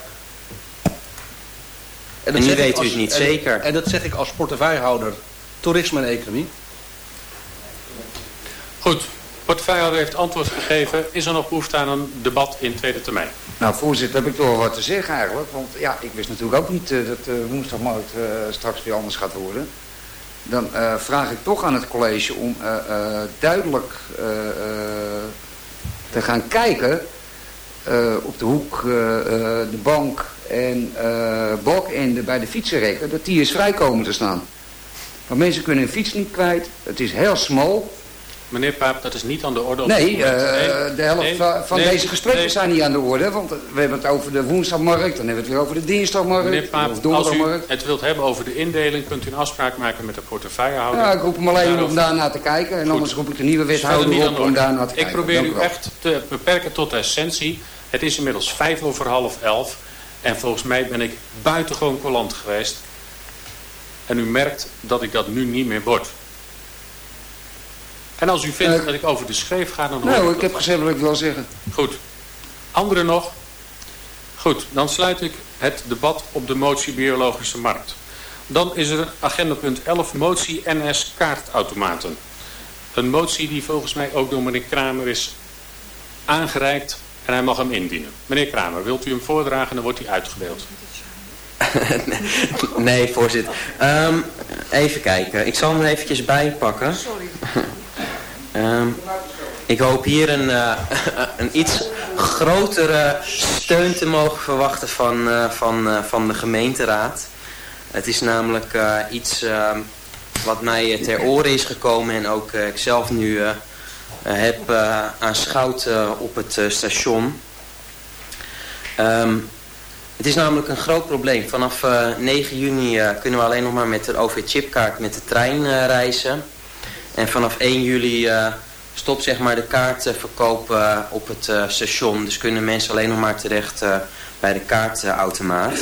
En, en nu weet u het niet en, zeker. En dat zeg ik als portefeuillehouder toerisme en economie. Goed, portefeuillehouder heeft antwoord gegeven. Is er nog behoefte aan een debat in tweede termijn? Nou, voorzitter, heb ik toch wat te zeggen eigenlijk. Want ja, ik wist natuurlijk ook niet uh, dat de woensdagmarkt uh, straks weer anders gaat worden. Dan vraag ik toch aan het college om duidelijk te gaan kijken op de hoek, de bank en uh, bij de fietsenrekken, dat die is vrij komen te staan. Want mensen kunnen hun fiets niet kwijt, het is heel smal. Meneer Paap, dat is niet aan de orde. Nee, uh, de helft nee, van nee, deze gesprekken nee. zijn niet aan de orde. Want we hebben het over de woensdagmarkt, dan hebben we het weer over de dinsdagmarkt. Meneer Paap, als u het wilt hebben over de indeling, kunt u een afspraak maken met de portefeuillehouder. Ja, ik roep hem alleen om daarna te kijken. En Goed. anders roep ik de nieuwe wethouder op om daarna te kijken. Ik probeer u echt te beperken tot de essentie. Het is inmiddels vijf over half elf. En volgens mij ben ik buitengewoon collant geweest. En u merkt dat ik dat nu niet meer word. En als u vindt uh, dat ik over de schreef ga, dan hoor Nou, ik, ik heb gezegd wat ik wil zeggen. Goed. Anderen nog? Goed, dan sluit ik het debat op de motie biologische markt. Dan is er agenda punt 11, motie NS kaartautomaten. Een motie die volgens mij ook door meneer Kramer is aangereikt en hij mag hem indienen. Meneer Kramer, wilt u hem voordragen, dan wordt hij uitgebeeld. nee, voorzitter. Um, even kijken. Ik zal hem er eventjes bijpakken. Sorry. Um, ik hoop hier een, uh, een iets grotere steun te mogen verwachten van, uh, van, uh, van de gemeenteraad. Het is namelijk iets ehm, wat mij ter oren is gekomen en ook ik zelf nu heb aanschouwd op het station. Um, het is namelijk een groot probleem. Vanaf 9 juni kunnen we alleen nog maar met de OV-chipkaart met de trein reizen. En vanaf 1 juli stopt zeg maar de kaartverkoop uh, op het uh, station. Dus kunnen mensen alleen nog maar terecht bij de kaartautomaat.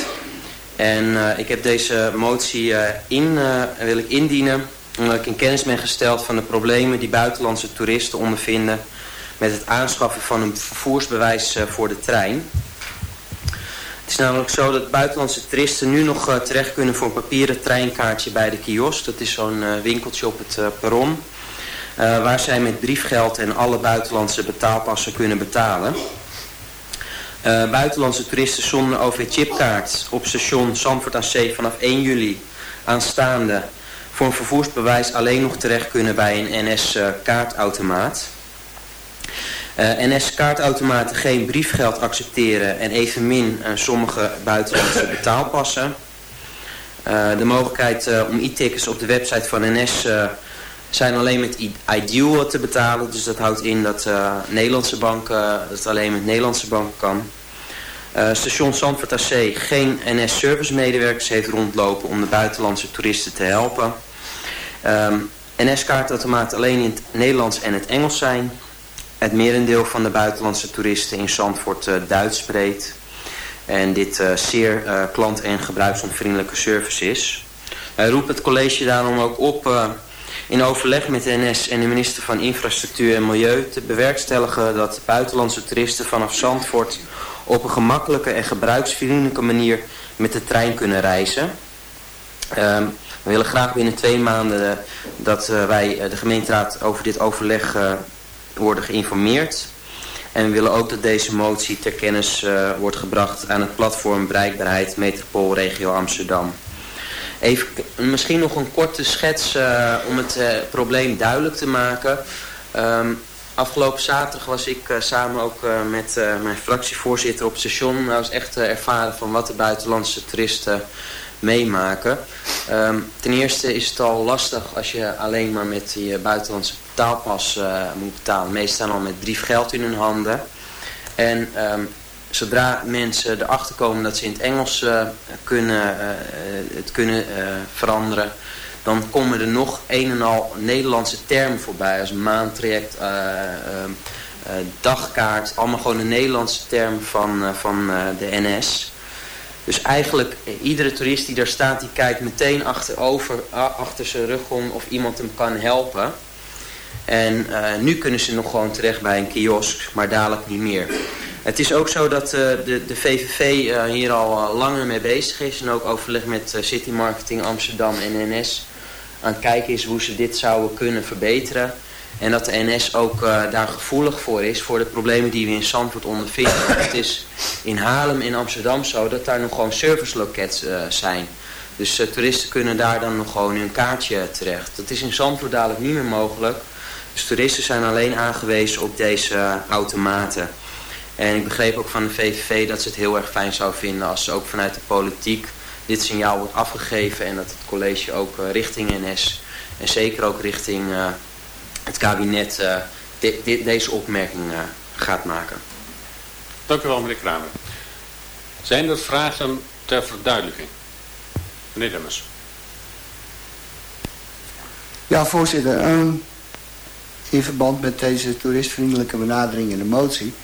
En ik heb deze motie in, wil ik indienen omdat ik in kennis ben gesteld van de problemen die buitenlandse toeristen ondervinden met het aanschaffen van een vervoersbewijs voor de trein. Is namelijk zo dat buitenlandse toeristen nu nog terecht kunnen voor een papieren treinkaartje bij de kiosk. Dat is zo'n winkeltje op het perron. Uh, waar zij met briefgeld en alle buitenlandse betaalpassen kunnen betalen. Buitenlandse toeristen zonder OV-chipkaart op station Zandvoort aan Zee vanaf 1 juli aanstaande voor een vervoersbewijs alleen nog terecht kunnen bij een NS-kaartautomaat. Uh, NS-kaartautomaten geen briefgeld accepteren en evenmin uh, sommige buitenlandse betaalpassen. Uh, de mogelijkheid om e-tickets op de website van NS zijn alleen met Ideal te betalen. Dus dat houdt in dat uh, Nederlandse banken, dat het alleen met Nederlandse banken kan. Uh, station Zandvoort AC geen NS-service medewerkers heeft rondlopen om de buitenlandse toeristen te helpen. Um, NS-kaartautomaten alleen in het Nederlands en het Engels zijn. Het merendeel van de buitenlandse toeristen in Zandvoort uh, Duits spreekt. En dit uh, zeer klant- en gebruiksonvriendelijke service is. Hij roept het college daarom ook op in overleg met de NS en de minister van Infrastructuur en Milieu te bewerkstelligen dat buitenlandse toeristen vanaf Zandvoort op een gemakkelijke en gebruiksvriendelijke manier met de trein kunnen reizen. Um, we willen graag binnen twee maanden dat wij de gemeenteraad over dit overleg worden geïnformeerd. En we willen ook dat deze motie ter kennis wordt gebracht aan het platform Bereikbaarheid Metropoolregio Amsterdam. Even, misschien nog een korte schets uh, om het uh, probleem duidelijk te maken. Um, afgelopen zaterdag was ik samen ook met mijn fractievoorzitter op het station. Dat was echt ervaren van wat de buitenlandse toeristen meemaken. Um, ten eerste is het al lastig als je alleen maar met je buitenlandse betaalpas moet betalen. Meestal al met briefgeld in hun handen. En um, zodra mensen erachter komen dat ze in het Engels uh, kunnen, het kunnen veranderen, dan komen er nog een en al Nederlandse termen voorbij. Als maantraject, dagkaart, allemaal gewoon de Nederlandse termen van, van de NS. Dus eigenlijk iedere toerist die daar staat, die kijkt meteen achterover, achter zijn rug om of iemand hem kan helpen. En nu kunnen ze nog gewoon terecht bij een kiosk, maar dadelijk niet meer. Het is ook zo dat uh, de, de VVV eh, hier al langer mee bezig is. En ook overleg met City Marketing Amsterdam en NS aan het kijken is hoe ze dit zouden kunnen verbeteren. En dat de NS ook daar gevoelig voor is voor de problemen die we in Zandvoort ondervinden. het is in Haarlem en Amsterdam zo dat daar nog gewoon serviceloketten zijn. Dus toeristen kunnen daar dan nog gewoon hun kaartje terecht. Dat is in Zandvoort dadelijk niet meer mogelijk. Dus toeristen zijn alleen aangewezen op deze automaten. En ik begreep ook van de VVV dat ze het heel erg fijn zou vinden als ook vanuit de politiek dit signaal wordt afgegeven en dat het college ook richting NS en zeker ook richting het kabinet uh, de, de, deze opmerking gaat maken. Dank u wel meneer Kramer. Zijn er vragen ter verduidelijking? Meneer Demmers. Ja voorzitter, ehm, in verband met deze toeristvriendelijke benadering in de motie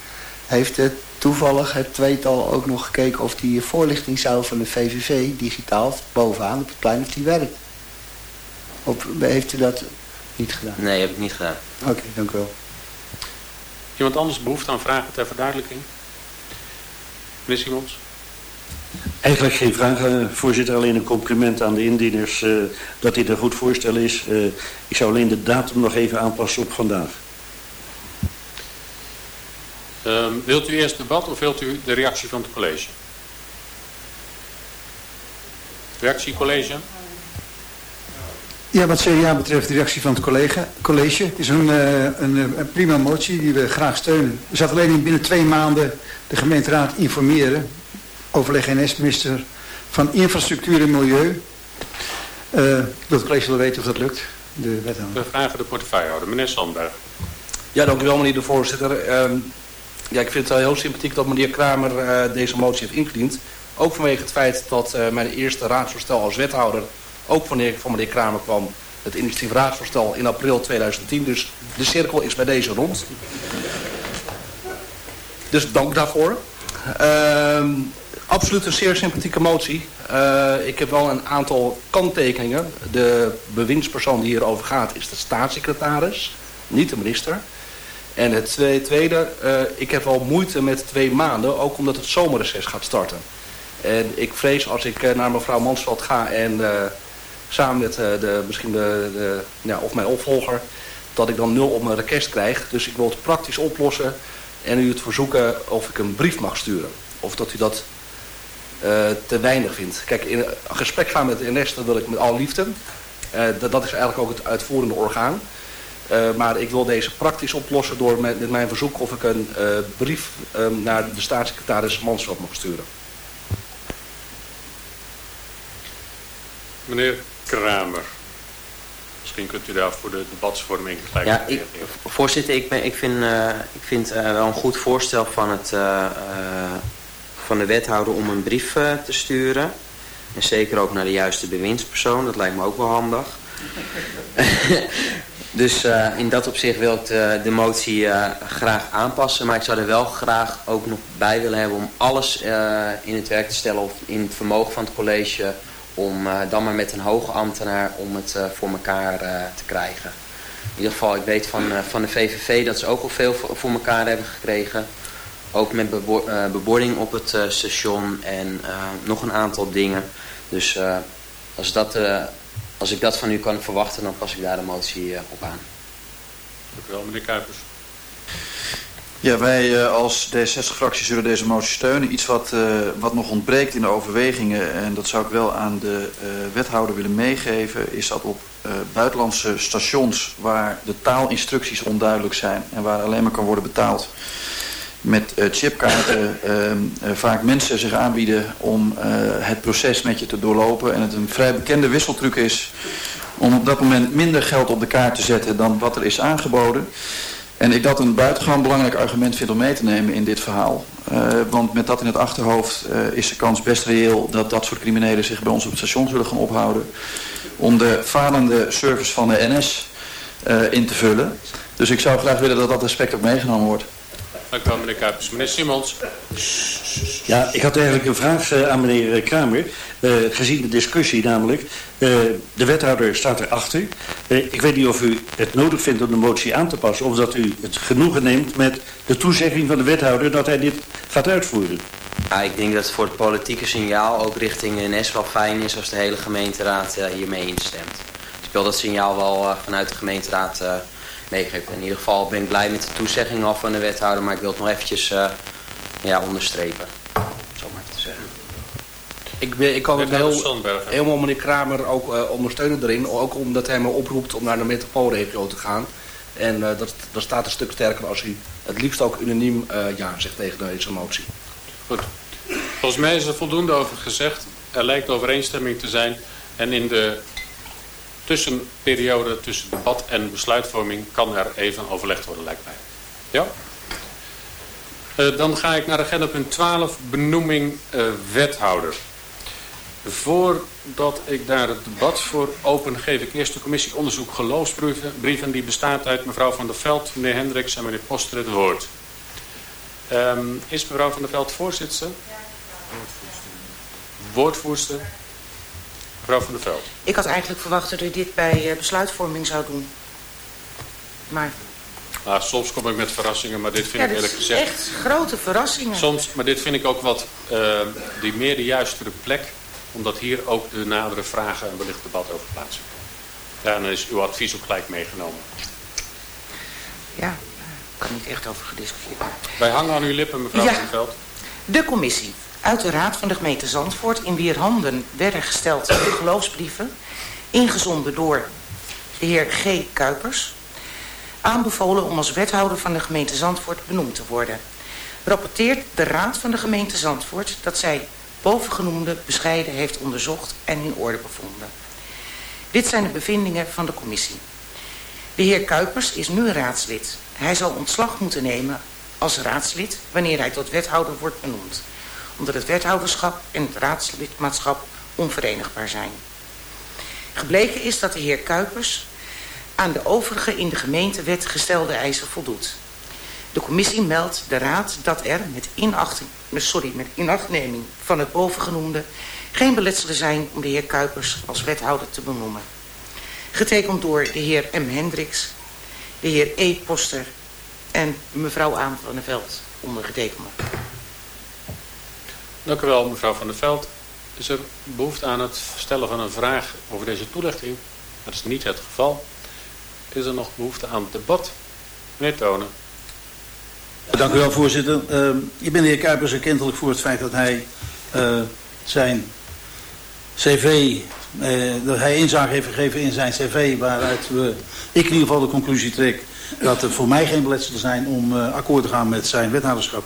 heeft het toevallig het tweetal ook nog gekeken of die voorlichting zou van de VVV digitaal bovenaan op het plein of die werkt. Of heeft u dat niet gedaan? Nee, heb ik niet gedaan. Oké, dank u wel. Iemand anders behoefte aan vragen ter verduidelijking? Meneer Simons? Eigenlijk geen vragen, voorzitter. Alleen een compliment aan de indieners uh, dat dit een goed voorstel is. Uh, ik zou alleen de datum nog even aanpassen op vandaag. Um, wilt u eerst debat of wilt u de reactie van het college? Reactie college? Ja, wat CDA betreft de reactie van het collega, college. Het is een, uh, een, een, prima motie die we graag steunen. We zaten alleen in binnen twee maanden de gemeenteraad informeren. Overleg NS-minister van Infrastructuur en Milieu. Uh, ik wil het college wel weten of dat lukt. De wethouder. We vragen de portefeuillehouder, meneer Sandberg. Ja, dank u wel meneer de voorzitter. Uh, ja, ik vind het wel heel sympathiek dat meneer Kramer uh, deze motie heeft ingediend. Ook vanwege het feit dat uh, mijn eerste raadsvoorstel als wethouder ook van meneer, van meneer Kramer kwam. Het initiatief raadsvoorstel in april 2010. Dus de cirkel is bij deze rond. Dus dank daarvoor. Uh, absoluut een zeer sympathieke motie. Uh, ik heb wel een aantal kanttekeningen. De bewindspersoon die hierover gaat is de staatssecretaris, niet de minister. En het tweede, uh, ik heb wel moeite met twee maanden, ook omdat het zomerreces gaat starten. En ik vrees als ik uh, naar mevrouw Mansveld ga en samen met de, misschien de, de, ja, of mijn opvolger, dat ik dan nul op mijn request krijg. Dus ik wil het praktisch oplossen en u het verzoeken of ik een brief mag sturen. Of dat u dat uh, te weinig vindt. Kijk, in een gesprek gaan met NS, dat wil ik met alle liefde. Uh, dat, is eigenlijk ook het uitvoerende orgaan. Maar ik wil deze praktisch oplossen door met, mijn verzoek of ik een brief um, naar de staatssecretaris Mansveld mag sturen. Meneer Kramer. Misschien kunt u daar voor de debatsvorming gelijk ja, ik, Voorzitter, ik, ben, ik vind, uh, ik vind uh, wel een goed voorstel van, het, uh, van de wethouder om een brief te sturen. En zeker ook naar de juiste bewindspersoon. Dat lijkt me ook wel handig. dus in dat opzicht wil ik de, de motie graag aanpassen. Maar ik zou er wel graag ook nog bij willen hebben om alles in het werk te stellen. Of in het vermogen van het college om uh, dan maar met een hoge ambtenaar om het uh, voor elkaar uh, te krijgen. In ieder geval, ik weet van, van de VVV dat ze ook al veel voor, voor elkaar hebben gekregen. Ook met bebording op het station en nog een aantal dingen. Dus als, dat, als ik dat van u kan verwachten, dan pas ik daar de motie op aan. Dank u wel, meneer Kuipers. Ja, wij uh, als D66-fractie zullen deze motie steunen. Iets wat, uh, wat nog ontbreekt in de overwegingen, en dat zou ik wel aan de uh, wethouder willen meegeven, is dat op buitenlandse stations waar de taalinstructies onduidelijk zijn en waar alleen maar kan worden betaald met chipkaarten, ehm, vaak mensen zich aanbieden om het proces met je te doorlopen. En het een vrij bekende wisseltruc is om op dat moment minder geld op de kaart te zetten dan wat er is aangeboden. En ik dat een buitengewoon belangrijk argument vind om mee te nemen in dit verhaal. Uh, want met dat in het achterhoofd uh, is de kans best reëel dat dat soort criminelen zich bij ons op het station zullen gaan ophouden. Om de falende service van de NS uh, in te vullen. Dus ik zou graag willen dat dat aspect ook meegenomen wordt. Dank u wel, meneer Kuipers. Meneer Simons. Ja, ik had eigenlijk een vraag uh, aan meneer eh, Kramer. Uh, gezien de discussie namelijk. Uh, de wethouder staat erachter. ik weet niet of u het nodig vindt om de motie aan te passen. Of dat u het genoegen neemt met de toezegging van de wethouder dat hij dit gaat uitvoeren. Ja, ik denk dat het voor het politieke signaal ook richting NS wel fijn is als de hele gemeenteraad hiermee instemt. Ik wil dat signaal wel vanuit de gemeenteraad meegeven. In ieder geval ben ik blij met de toezegging al van de wethouder, maar ik wil het nog eventjes uh, ja, onderstrepen. Zo maar te zeggen. Ik, ben, ik kan het heel, helemaal meneer Kramer ook uh, ondersteunen erin. Ook omdat hij me oproept om naar de metropoolregio te gaan. En uh, dat, dat staat een stuk sterker als hij het liefst ook unaniem ja zegt tegen deze motie. Goed. Volgens mij is er voldoende over gezegd. Er lijkt overeenstemming te zijn. En in de tussenperiode tussen debat en besluitvorming kan er even overlegd worden, lijkt mij. Ja? Uh, dan ga ik naar agenda punt 12, benoeming uh, wethouder. Voordat ik daar het debat voor open, geef ik eerst de commissie onderzoek geloofsbrieven. Die bestaat uit mevrouw Van der Veld, meneer Hendricks en meneer Poster het woord. Um, is mevrouw Van der Veld voorzitter? Ja. Woordvoerster? Mevrouw van der Veld. Ik had eigenlijk verwacht dat u dit bij uh, besluitvorming zou doen. Maar... Nou, soms kom ik met verrassingen, maar dit vind ja, ik eerlijk gezegd... echt grote verrassingen. Soms, maar dit vind ik ook wat, uh, die meer de juistere plek. Omdat hier ook de nadere vragen en wellicht debat over plaatsvinden. Ja, en dan is uw advies ook gelijk meegenomen. Ja, ik kan niet echt over gediscussieerd Wij hangen aan uw lippen, mevrouw ja. van der Veld. De commissie uit de Raad van de gemeente Zandvoort... in wier handen werden gesteld geloofsbrieven... ingezonden door de heer G. Kuipers, aanbevolen om als wethouder van de gemeente Zandvoort benoemd te worden. Rapporteert de Raad van de gemeente Zandvoort dat zij bovengenoemde bescheiden heeft onderzocht en in orde bevonden. Dit zijn de bevindingen van de commissie. De heer Kuipers is nu raadslid. Hij zal ontslag moeten nemen als raadslid wanneer hij tot wethouder wordt benoemd. Omdat het wethouderschap en het raadslidmaatschap onverenigbaar zijn. Gebleken is dat de heer Kuipers aan de overige in de gemeentewet gestelde eisen voldoet. De commissie meldt de raad dat er met, inachting, sorry, met inachtneming van het bovengenoemde geen beletselen zijn om de heer Kuipers als wethouder te benoemen. Getekend door de heer M. Hendricks, de heer E. Poster en mevrouw Aan van der Veld, ondergetekende. Dank u wel, mevrouw van der Veld. Is er behoefte aan het stellen van een vraag over deze toelichting? Dat is niet het geval. Is er nog behoefte aan debat? Meneer Tonen. Dank u wel, voorzitter. Uh, ik ben de heer Kuipers erkentelijk voor het feit dat hij uh, zijn cv, uh, dat hij inzage heeft gegeven in zijn cv, waaruit we, ik in ieder geval de conclusie trek dat er voor mij geen beletselen zijn om uh, akkoord te gaan met zijn wethouderschap.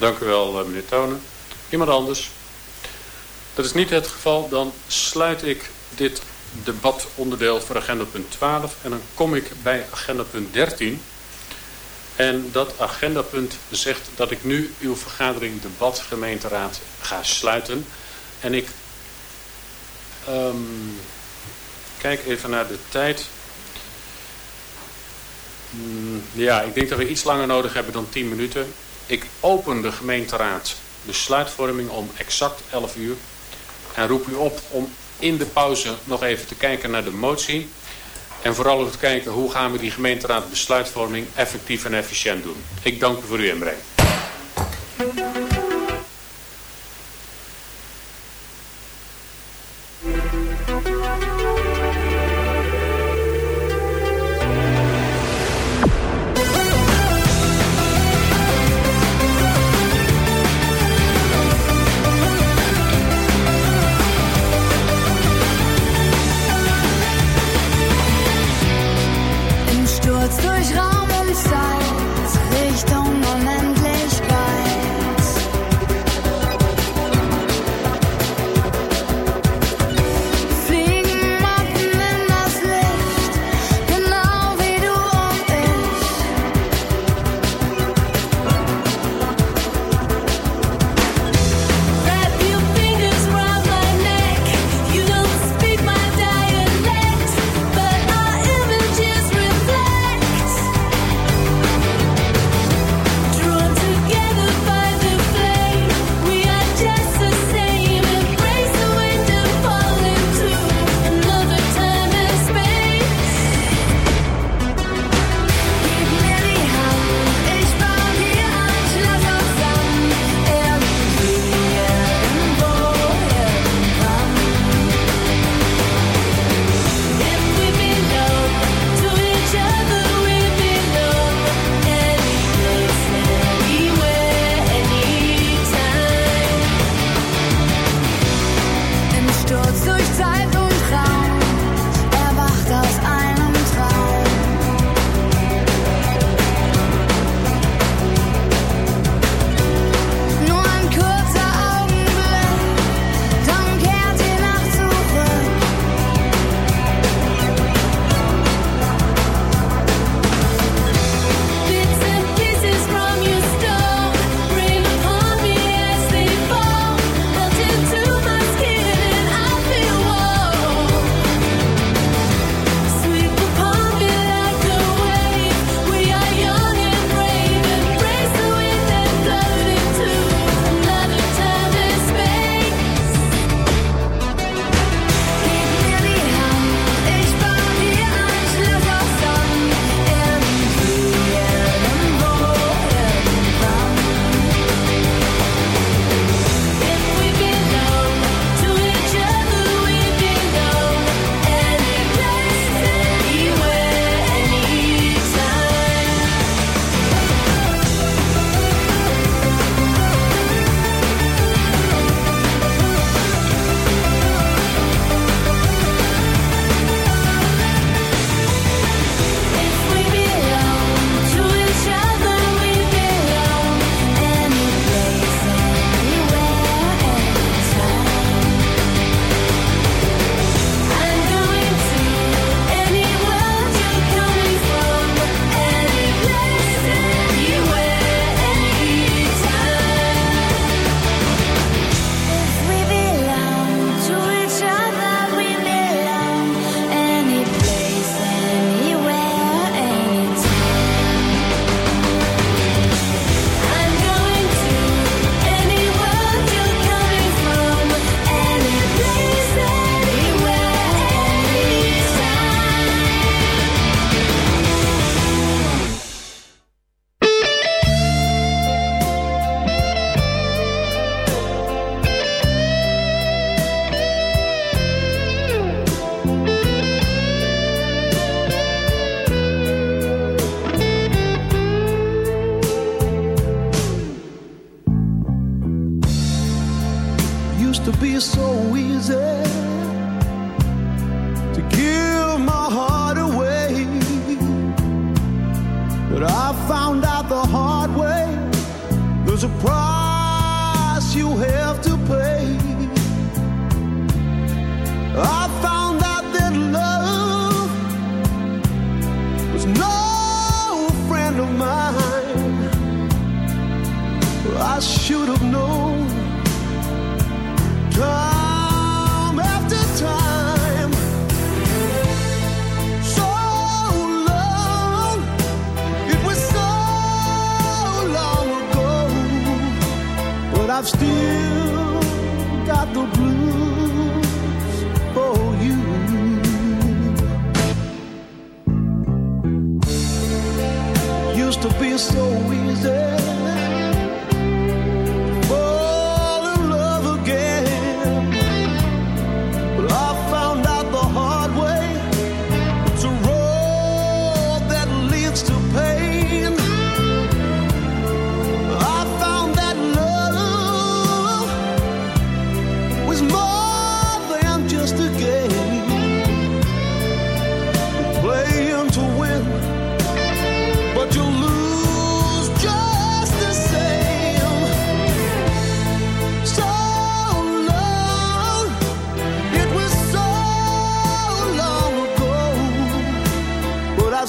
Dank u wel, meneer Tonen. Iemand anders? Dat is niet het geval. Dan sluit ik dit debatonderdeel voor agenda punt 12. En dan kom ik bij agenda punt 13. En dat agendapunt zegt dat ik nu uw vergadering debat gemeenteraad ga sluiten. En ik um, kijk even naar de tijd. Mm, ja, ik denk dat we iets langer nodig hebben dan 10 minuten. Ik open de gemeenteraad besluitvorming om exact 11 uur. En roep u op om in de pauze nog even te kijken naar de motie. En vooral om te kijken hoe gaan we die gemeenteraad besluitvorming effectief en efficiënt doen. Ik dank u voor uw inbreng.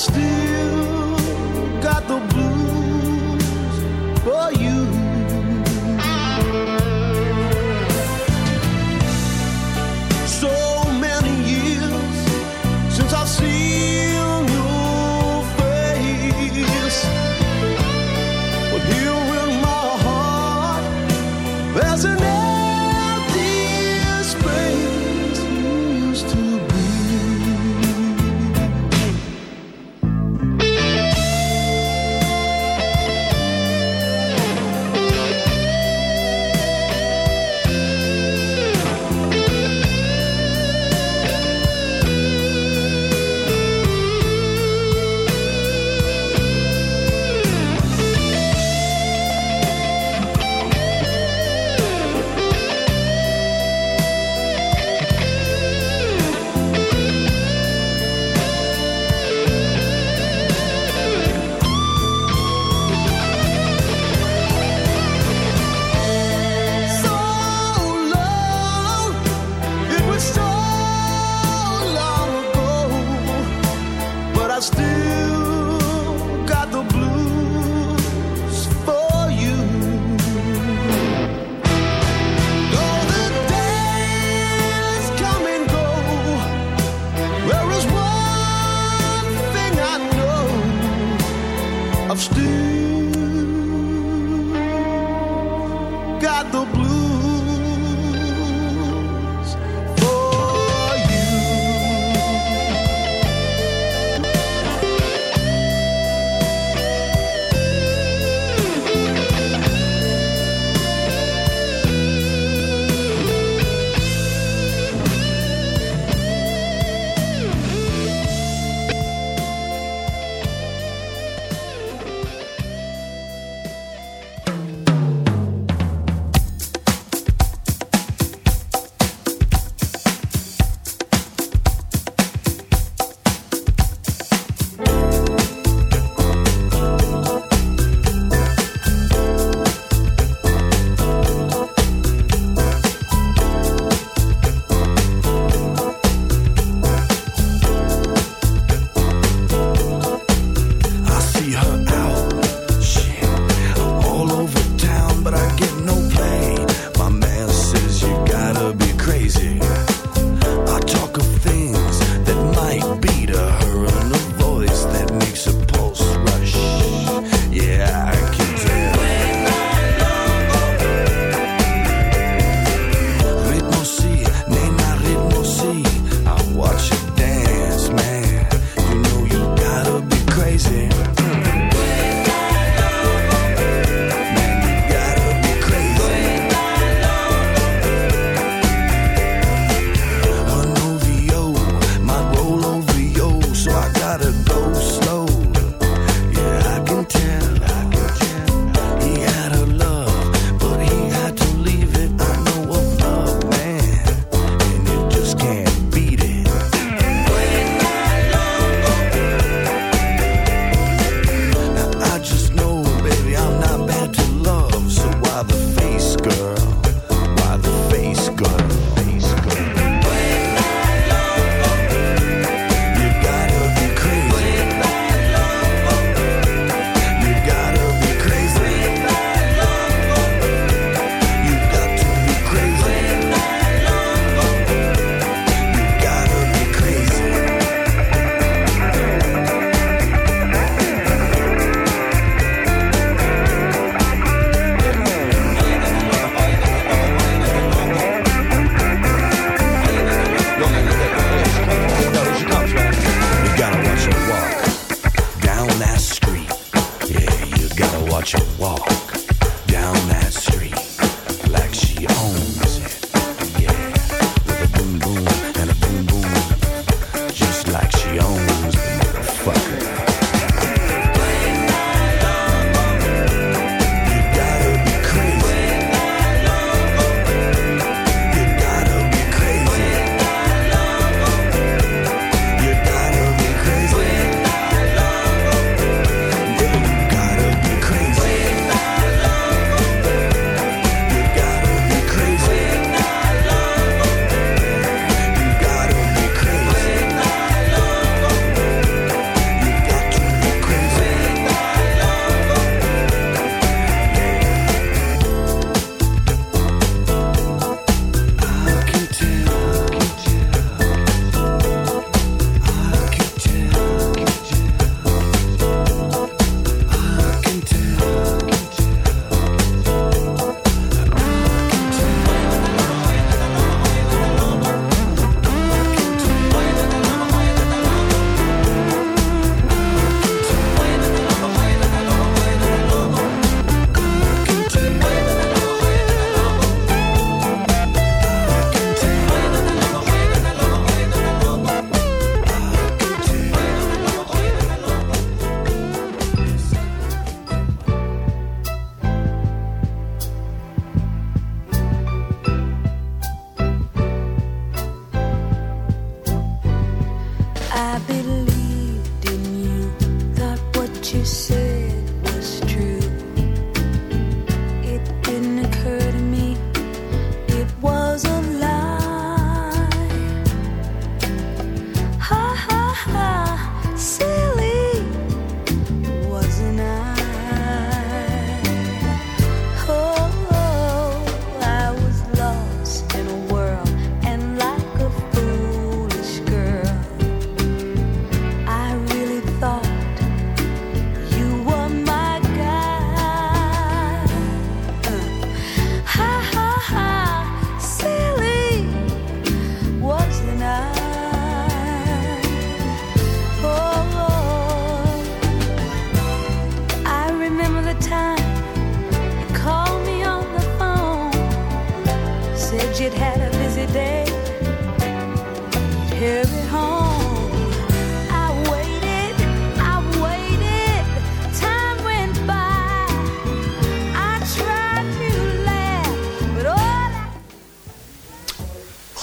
Still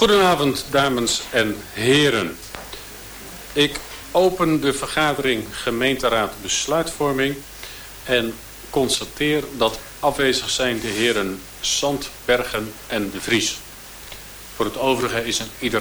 Goedenavond, dames en heren. Ik open de vergadering gemeenteraad besluitvorming en constateer dat afwezig zijn de heren Sandbergen en De Vries. Voor het overige is een ieder